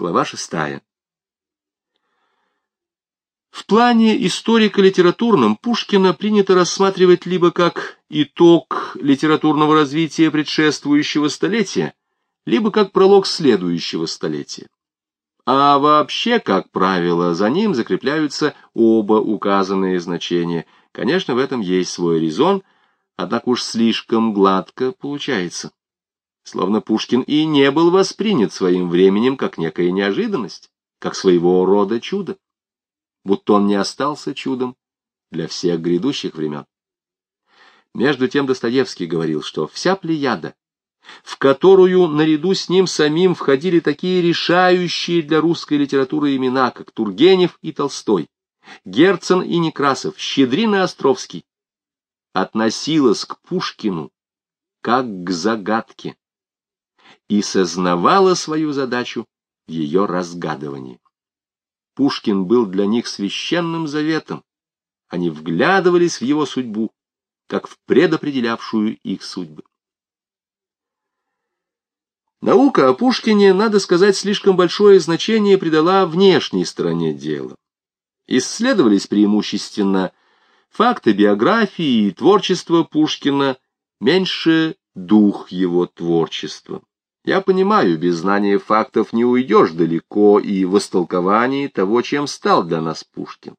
Глава шестая. В плане историко-литературном Пушкина принято рассматривать либо как итог литературного развития предшествующего столетия, либо как пролог следующего столетия. А вообще, как правило, за ним закрепляются оба указанные значения. Конечно, в этом есть свой резон, однако уж слишком гладко получается. Словно Пушкин и не был воспринят своим временем как некая неожиданность, как своего рода чудо будто он не остался чудом для всех грядущих времен. Между тем Достоевский говорил, что вся плеяда, в которую наряду с ним самим входили такие решающие для русской литературы имена, как Тургенев и Толстой, Герцен и Некрасов, Щедрин и Островский, относилась к Пушкину как к загадке и сознавала свою задачу в ее разгадывании. Пушкин был для них священным заветом. Они вглядывались в его судьбу, как в предопределявшую их судьбы. Наука о Пушкине, надо сказать, слишком большое значение придала внешней стороне дела. Исследовались преимущественно факты биографии и творчества Пушкина, меньше дух его творчества. Я понимаю, без знания фактов не уйдешь далеко и в истолковании того, чем стал для нас Пушкин.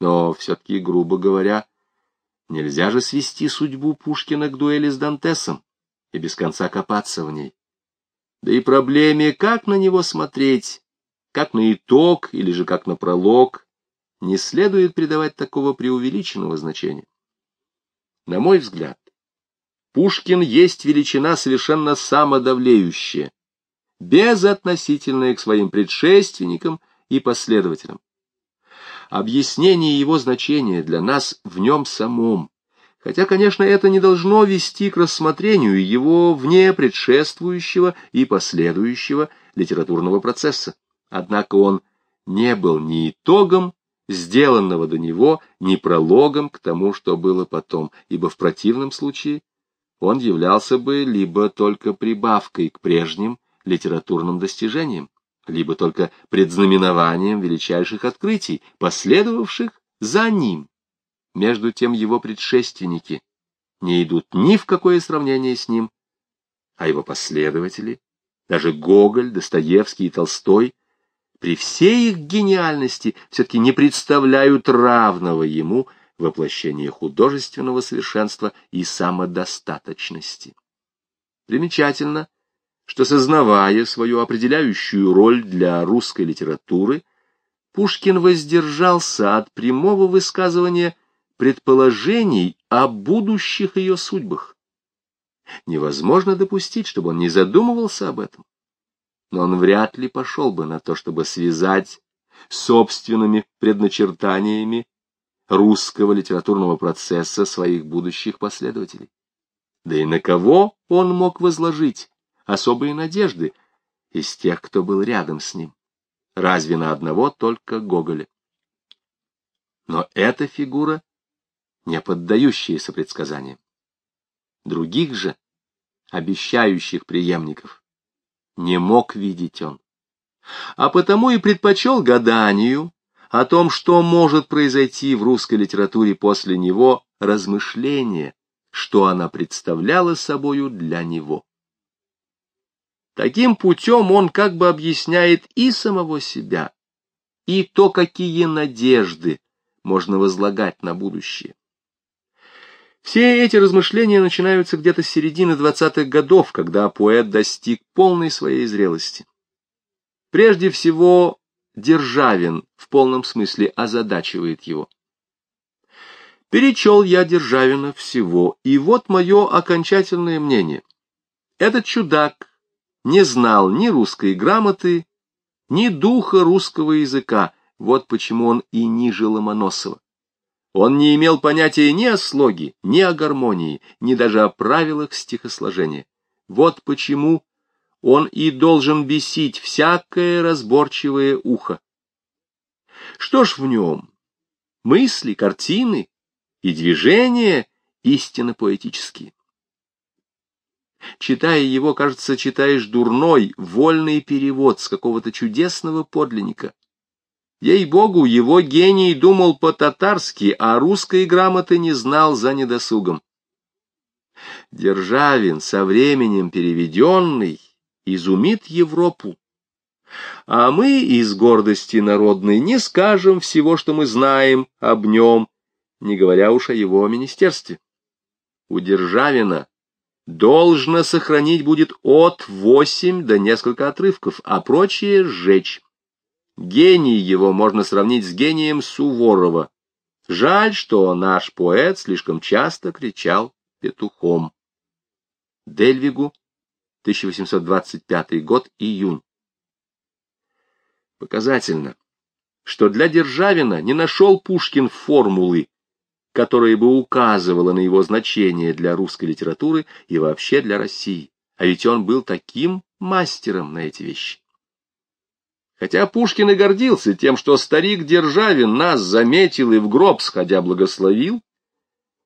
Но все-таки, грубо говоря, нельзя же свести судьбу Пушкина к дуэли с Дантесом и без конца копаться в ней. Да и проблеме, как на него смотреть, как на итог или же как на пролог, не следует придавать такого преувеличенного значения. На мой взгляд, Пушкин есть величина совершенно самодавлеющая, безотносительная к своим предшественникам и последователям. Объяснение его значения для нас в нем самом, хотя, конечно, это не должно вести к рассмотрению его вне предшествующего и последующего литературного процесса. Однако он не был ни итогом сделанного до него, ни прологом к тому, что было потом, ибо в противном случае он являлся бы либо только прибавкой к прежним литературным достижениям, либо только предзнаменованием величайших открытий, последовавших за ним. Между тем его предшественники не идут ни в какое сравнение с ним, а его последователи, даже Гоголь, Достоевский и Толстой, при всей их гениальности все-таки не представляют равного ему воплощение художественного совершенства и самодостаточности. Примечательно, что, сознавая свою определяющую роль для русской литературы, Пушкин воздержался от прямого высказывания предположений о будущих ее судьбах. Невозможно допустить, чтобы он не задумывался об этом. Но он вряд ли пошел бы на то, чтобы связать собственными предначертаниями русского литературного процесса своих будущих последователей. Да и на кого он мог возложить особые надежды из тех, кто был рядом с ним? Разве на одного только Гоголя? Но эта фигура, не поддающаяся предсказаниям. Других же, обещающих преемников, не мог видеть он. А потому и предпочел гаданию о том, что может произойти в русской литературе после него, размышление, что она представляла собою для него. Таким путем он как бы объясняет и самого себя, и то, какие надежды можно возлагать на будущее. Все эти размышления начинаются где-то с середины двадцатых годов, когда поэт достиг полной своей зрелости. Прежде всего, Державин в полном смысле озадачивает его. Перечел я Державина всего, и вот мое окончательное мнение. Этот чудак не знал ни русской грамоты, ни духа русского языка, вот почему он и ниже Ломоносова. Он не имел понятия ни о слоге, ни о гармонии, ни даже о правилах стихосложения. Вот почему он и должен бесить всякое разборчивое ухо. Что ж в нем? Мысли, картины и движения истинно поэтические. Читая его, кажется, читаешь дурной, вольный перевод с какого-то чудесного подлинника. Ей-богу, его гений думал по-татарски, а русской грамоты не знал за недосугом. Державин, со временем переведенный, изумит Европу. А мы из гордости народной не скажем всего, что мы знаем об нем, не говоря уж о его министерстве. У Державина должно сохранить будет от восемь до несколько отрывков, а прочее сжечь. Гений его можно сравнить с гением Суворова. Жаль, что наш поэт слишком часто кричал петухом. Дельвигу, 1825 год, июнь. Показательно, что для Державина не нашел Пушкин формулы, которая бы указывала на его значение для русской литературы и вообще для России. А ведь он был таким мастером на эти вещи. Хотя Пушкин и гордился тем, что старик Державин нас заметил и в гроб сходя благословил,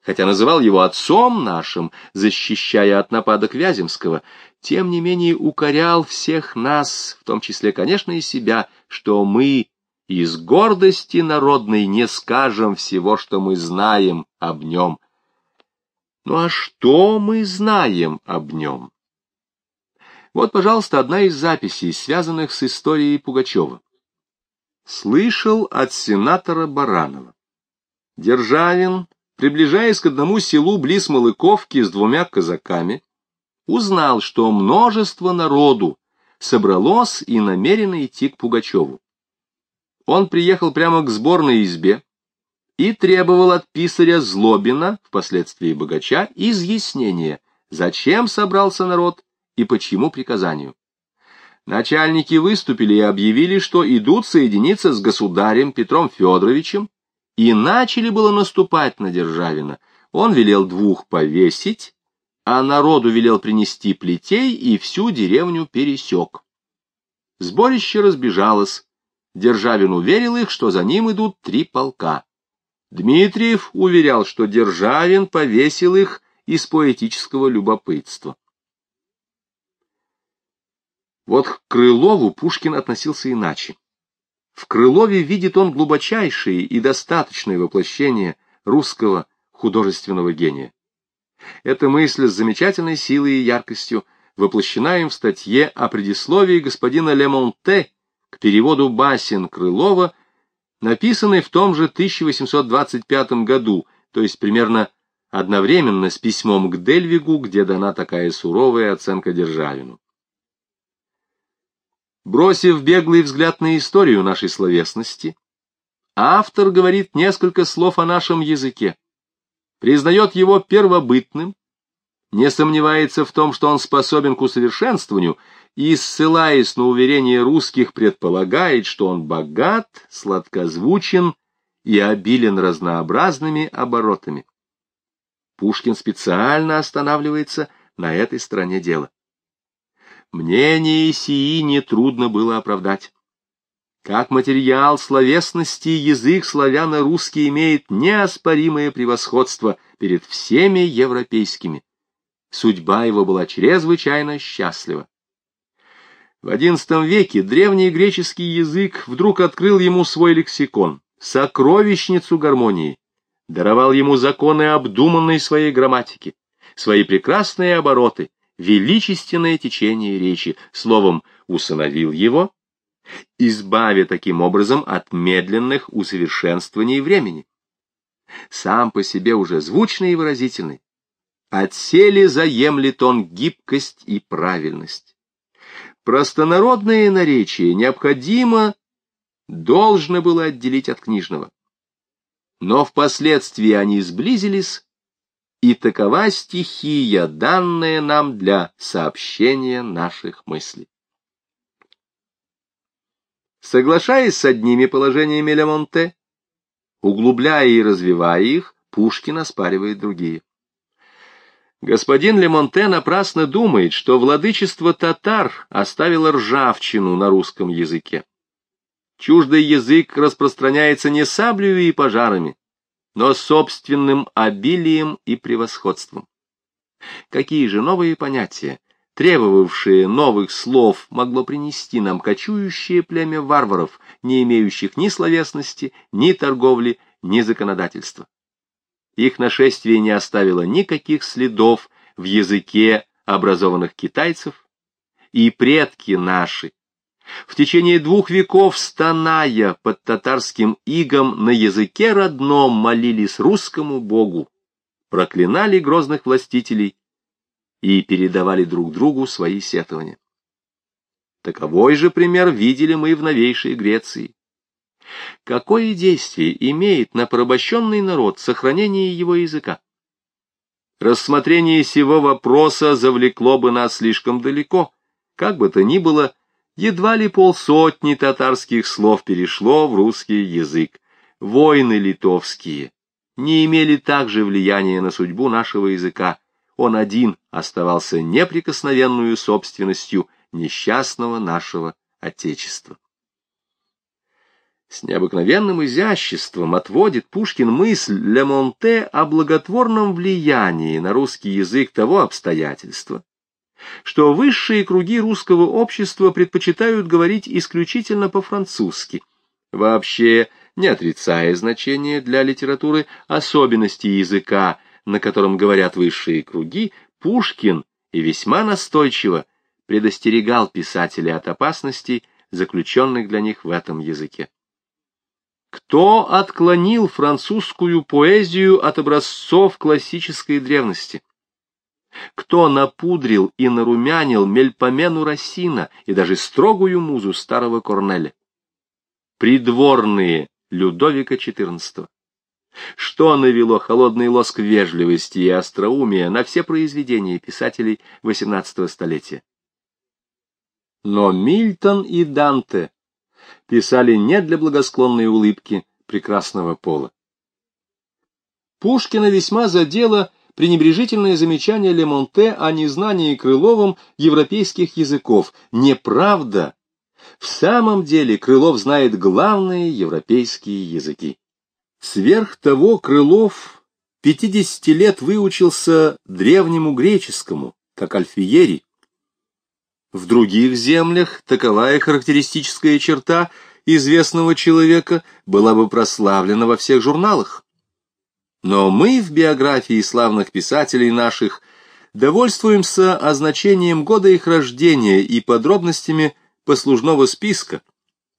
хотя называл его отцом нашим, защищая от нападок Вяземского, тем не менее укорял всех нас, в том числе, конечно, и себя, что мы из гордости народной не скажем всего, что мы знаем об нем. Ну а что мы знаем об нем? Вот, пожалуйста, одна из записей, связанных с историей Пугачева. Слышал от сенатора Баранова. Державин, приближаясь к одному селу близ Малыковки с двумя казаками, узнал, что множество народу собралось и намерено идти к Пугачеву. Он приехал прямо к сборной избе и требовал от писаря Злобина, впоследствии богача, изъяснения, зачем собрался народ и по чьему приказанию. Начальники выступили и объявили, что идут соединиться с государем Петром Федоровичем, и начали было наступать на Державина. Он велел двух повесить, а народу велел принести плетей и всю деревню пересек. Сборище разбежалось. Державин уверил их, что за ним идут три полка. Дмитриев уверял, что Державин повесил их из поэтического любопытства. Вот к Крылову Пушкин относился иначе. В Крылове видит он глубочайшее и достаточное воплощение русского художественного гения. Эта мысль с замечательной силой и яркостью воплощена им в статье о предисловии господина Лемонте к переводу басен Крылова, написанной в том же 1825 году, то есть примерно одновременно с письмом к Дельвигу, где дана такая суровая оценка Державину. Бросив беглый взгляд на историю нашей словесности, автор говорит несколько слов о нашем языке, признает его первобытным, не сомневается в том, что он способен к усовершенствованию, и, ссылаясь на уверение русских, предполагает, что он богат, сладкозвучен и обилен разнообразными оборотами. Пушкин специально останавливается на этой стороне дела. Мнение сии нетрудно было оправдать. Как материал словесности язык славяно-русский имеет неоспоримое превосходство перед всеми европейскими. Судьба его была чрезвычайно счастлива. В XI веке древний греческий язык вдруг открыл ему свой лексикон, сокровищницу гармонии, даровал ему законы обдуманной своей грамматики, свои прекрасные обороты, величественное течение речи, словом, усыновил его, избавя таким образом от медленных усовершенствований времени. Сам по себе уже звучный и выразительный, отселе заемлет он гибкость и правильность. Простонародное наречие необходимо должно было отделить от книжного. Но впоследствии они сблизились и такова стихия, данная нам для сообщения наших мыслей. Соглашаясь с одними положениями Лемонте, углубляя и развивая их, Пушкин оспаривает другие. Господин Лемонте напрасно думает, что владычество татар оставило ржавчину на русском языке. Чуждый язык распространяется не саблею и пожарами, но собственным обилием и превосходством. Какие же новые понятия, требовавшие новых слов, могло принести нам кочующее племя варваров, не имеющих ни словесности, ни торговли, ни законодательства? Их нашествие не оставило никаких следов в языке образованных китайцев, и предки наши, в течение двух веков стоная под татарским игом на языке родном молились русскому богу, проклинали грозных властителей и передавали друг другу свои сетования. Таковой же пример видели мы в новейшей Греции. Какое действие имеет на порабощенный народ сохранение его языка? Рассмотрение сего вопроса завлекло бы нас слишком далеко. Как бы то ни было, едва ли полсотни татарских слов перешло в русский язык. Войны литовские не имели также влияния на судьбу нашего языка. Он один оставался неприкосновенную собственностью несчастного нашего Отечества. С необыкновенным изяществом отводит Пушкин мысль Ле Монте о благотворном влиянии на русский язык того обстоятельства, что высшие круги русского общества предпочитают говорить исключительно по-французски, вообще не отрицая значения для литературы особенностей языка, на котором говорят высшие круги, Пушкин и весьма настойчиво предостерегал писателей от опасностей, заключенных для них в этом языке. Кто отклонил французскую поэзию от образцов классической древности? Кто напудрил и нарумянил Мельпомену Рассина и даже строгую музу старого Корнеля? Придворные Людовика XIV. Что навело холодный лоск вежливости и остроумия на все произведения писателей XVIII столетия? Но Мильтон и Данте писали не для благосклонной улыбки прекрасного пола. Пушкина весьма задело пренебрежительное замечание Лемонте о незнании Крыловым европейских языков. Неправда. В самом деле Крылов знает главные европейские языки. Сверх того Крылов 50 лет выучился древнему греческому, как Альфиери. В других землях таковая характеристическая черта известного человека была бы прославлена во всех журналах. Но мы в биографии славных писателей наших довольствуемся означением года их рождения и подробностями послужного списка,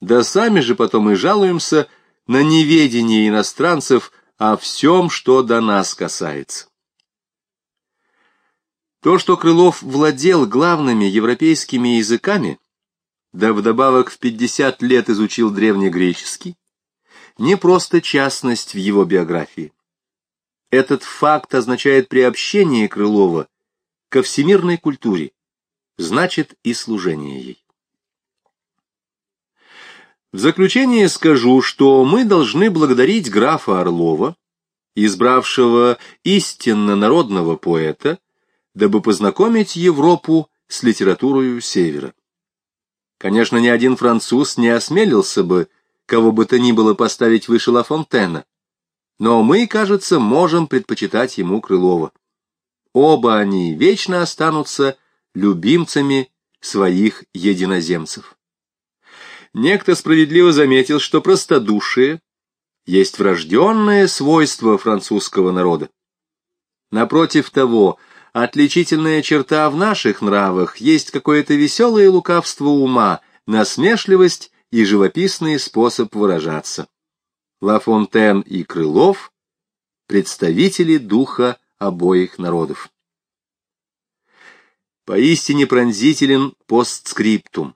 да сами же потом и жалуемся на неведение иностранцев о всем, что до нас касается. То, что Крылов владел главными европейскими языками, да вдобавок в 50 лет изучил древнегреческий, не просто частность в его биографии. Этот факт означает приобщение Крылова ко всемирной культуре, значит и служение ей. В заключение скажу, что мы должны благодарить графа Орлова, избравшего истинно народного поэта, дабы познакомить Европу с литературой Севера. Конечно, ни один француз не осмелился бы кого бы то ни было поставить выше Ла Фонтена, но мы, кажется, можем предпочитать ему Крылова. Оба они вечно останутся любимцами своих единоземцев. Некто справедливо заметил, что простодушие есть врожденное свойство французского народа. Напротив того, отличительная черта в наших нравах есть какое-то веселое лукавство ума, насмешливость и живописный способ выражаться. Ла Фонтен и Крылов — представители духа обоих народов. Поистине пронзителен постскриптум.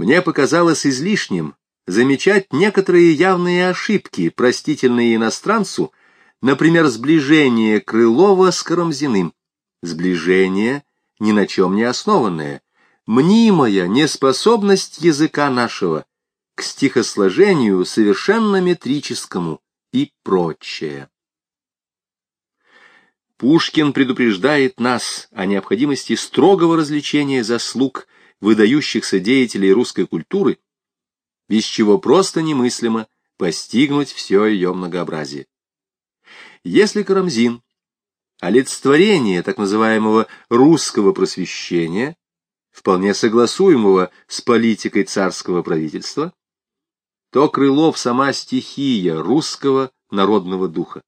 Мне показалось излишним замечать некоторые явные ошибки, простительные иностранцу, Например, сближение Крылова с Карамзиным. Сближение, ни на чем не основанное. Мнимая неспособность языка нашего к стихосложению совершенно метрическому и прочее. Пушкин предупреждает нас о необходимости строгого развлечения заслуг выдающихся деятелей русской культуры, без чего просто немыслимо постигнуть все ее многообразие. Если Карамзин олицетворение так называемого русского просвещения, вполне согласуемого с политикой царского правительства, то Крылов сама стихия русского народного духа.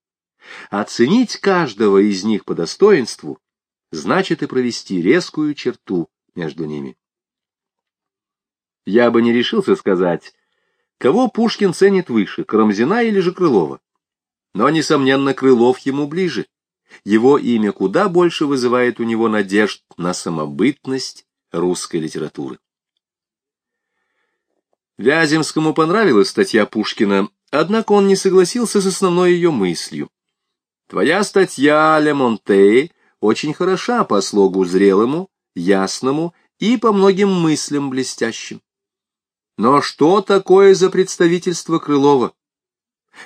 Оценить каждого из них по достоинству значит и провести резкую черту между ними. Я бы не решился сказать, кого Пушкин ценит выше, Карамзина или же Крылова. Но, несомненно, Крылов ему ближе. Его имя куда больше вызывает у него надежд на самобытность русской литературы. Вяземскому понравилась статья Пушкина, однако он не согласился с основной ее мыслью. Твоя статья, Ле Монте, очень хороша по слогу зрелому, ясному и по многим мыслям блестящим. Но что такое за представительство Крылова?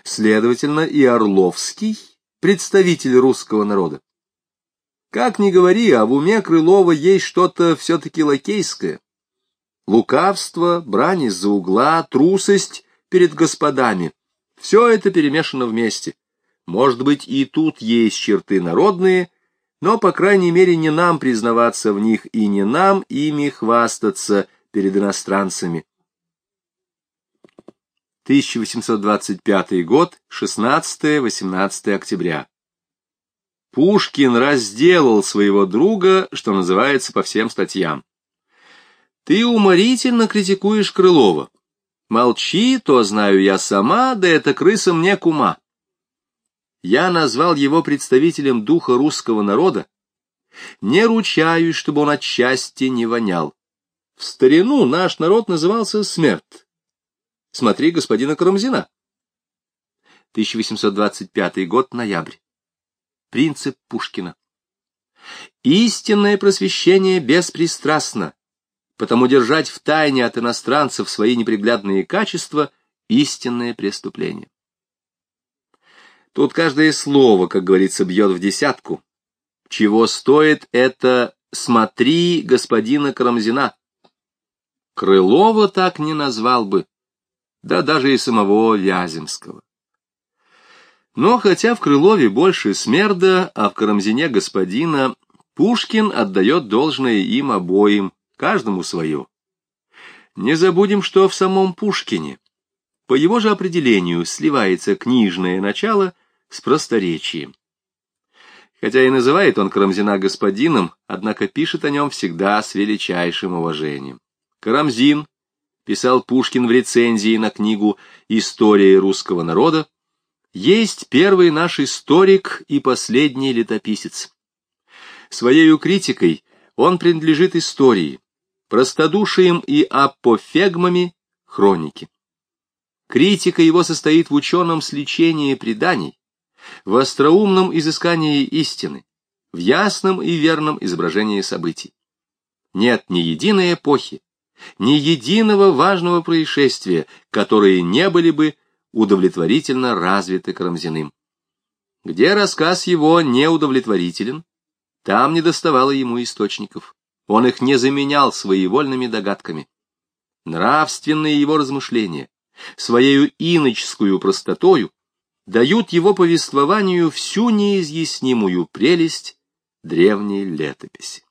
Следовательно, и Орловский — представитель русского народа. Как ни говори, а в уме Крылова есть что-то все-таки лакейское. Лукавство, брань из-за угла, трусость перед господами — все это перемешано вместе. Может быть, и тут есть черты народные, но, по крайней мере, не нам признаваться в них и не нам ими хвастаться перед иностранцами. 1825 год, 16-18 октября. Пушкин разделал своего друга, что называется, по всем статьям. Ты уморительно критикуешь Крылова. Молчи, то знаю я сама, да эта крыса мне кума. Я назвал его представителем духа русского народа. Не ручаюсь, чтобы он от счастья не вонял. В старину наш народ назывался смерть. Смотри господина Карамзина. 1825 год, ноябрь. Принцип Пушкина. Истинное просвещение беспристрастно, потому держать в тайне от иностранцев свои неприглядные качества — истинное преступление. Тут каждое слово, как говорится, бьет в десятку. Чего стоит это «смотри господина Карамзина». Крылова так не назвал бы да даже и самого Вяземского. Но хотя в Крылове больше смерда, а в Карамзине господина, Пушкин отдает должное им обоим, каждому свое. Не забудем, что в самом Пушкине, по его же определению, сливается книжное начало с просторечием. Хотя и называет он Карамзина господином, однако пишет о нем всегда с величайшим уважением. Карамзин писал Пушкин в рецензии на книгу «История русского народа», есть первый наш историк и последний летописец. Своею критикой он принадлежит истории, простодушием и апофегмами хроники. Критика его состоит в ученом сличении преданий, в остроумном изыскании истины, в ясном и верном изображении событий. Нет ни единой эпохи, ни единого важного происшествия, которые не были бы удовлетворительно развиты Карамзиным. Где рассказ его неудовлетворителен, там не доставало ему источников. Он их не заменял своевольными догадками. Нравственные его размышления, своею иночскую простотою, дают его повествованию всю неизъяснимую прелесть древней летописи.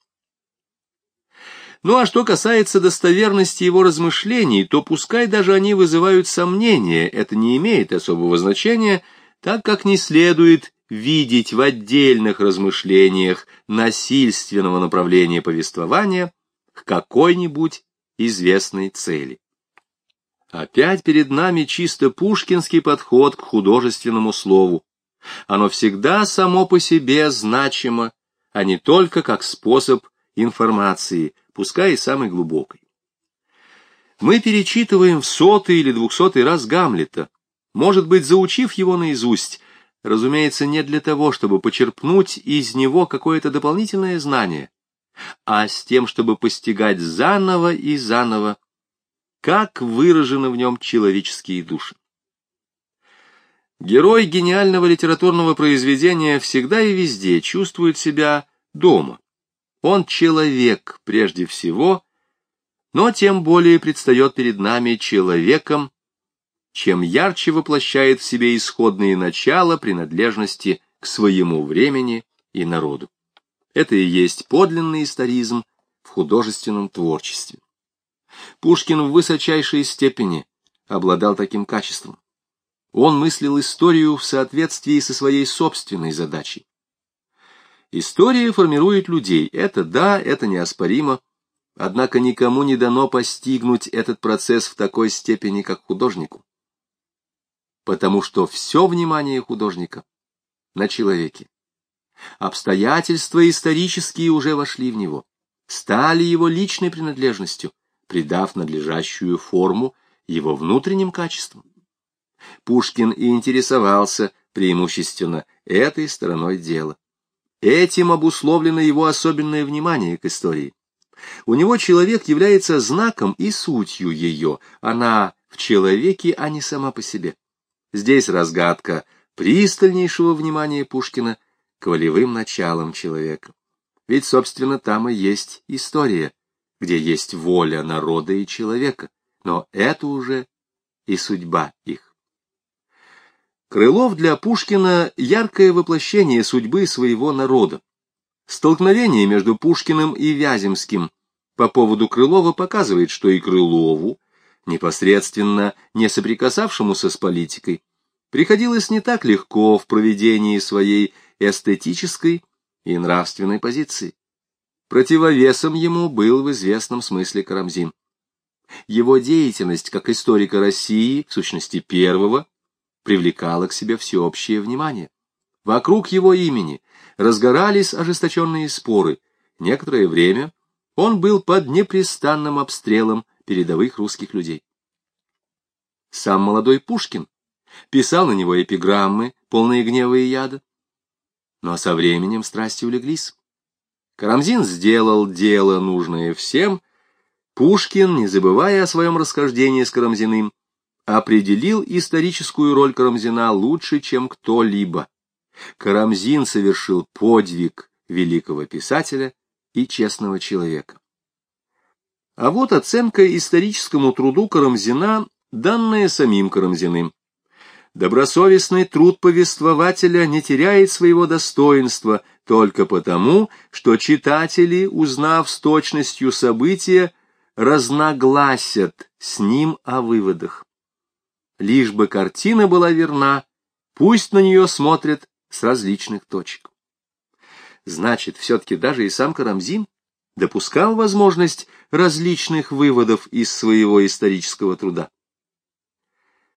Ну а что касается достоверности его размышлений, то пускай даже они вызывают сомнения, это не имеет особого значения, так как не следует видеть в отдельных размышлениях насильственного направления повествования к какой-нибудь известной цели. Опять перед нами чисто пушкинский подход к художественному слову. Оно всегда само по себе значимо, а не только как способ информации – пускай и самой глубокой. Мы перечитываем в сотый или двухсотый раз Гамлета, может быть, заучив его наизусть, разумеется, не для того, чтобы почерпнуть из него какое-то дополнительное знание, а с тем, чтобы постигать заново и заново, как выражены в нем человеческие души. Герой гениального литературного произведения всегда и везде чувствует себя дома. Он человек прежде всего, но тем более предстает перед нами человеком, чем ярче воплощает в себе исходные начала принадлежности к своему времени и народу. Это и есть подлинный историзм в художественном творчестве. Пушкин в высочайшей степени обладал таким качеством. Он мыслил историю в соответствии со своей собственной задачей. История формирует людей, это да, это неоспоримо, однако никому не дано постигнуть этот процесс в такой степени, как художнику. Потому что все внимание художника на человеке. Обстоятельства исторические уже вошли в него, стали его личной принадлежностью, придав надлежащую форму его внутренним качествам. Пушкин и интересовался преимущественно этой стороной дела. Этим обусловлено его особенное внимание к истории. У него человек является знаком и сутью ее, она в человеке, а не сама по себе. Здесь разгадка пристальнейшего внимания Пушкина к волевым началам человека. Ведь, собственно, там и есть история, где есть воля народа и человека, но это уже и судьба их. Крылов для Пушкина — яркое воплощение судьбы своего народа. Столкновение между Пушкиным и Вяземским по поводу Крылова показывает, что и Крылову, непосредственно не соприкасавшемуся с политикой, приходилось не так легко в проведении своей эстетической и нравственной позиции. Противовесом ему был в известном смысле Карамзин. Его деятельность как историка России, в сущности первого, привлекала к себе всеобщее внимание. Вокруг его имени разгорались ожесточенные споры. Некоторое время он был под непрестанным обстрелом передовых русских людей. Сам молодой Пушкин писал на него эпиграммы, полные гнева и яда. Но со временем страсти улеглись. Карамзин сделал дело, нужное всем. Пушкин, не забывая о своем расхождении с Карамзиным, определил историческую роль Карамзина лучше, чем кто-либо. Карамзин совершил подвиг великого писателя и честного человека. А вот оценка историческому труду Карамзина, данная самим Карамзиным. Добросовестный труд повествователя не теряет своего достоинства только потому, что читатели, узнав с точностью события, разногласят с ним о выводах. Лишь бы картина была верна, пусть на нее смотрят с различных точек. Значит, все-таки даже и сам Карамзин допускал возможность различных выводов из своего исторического труда.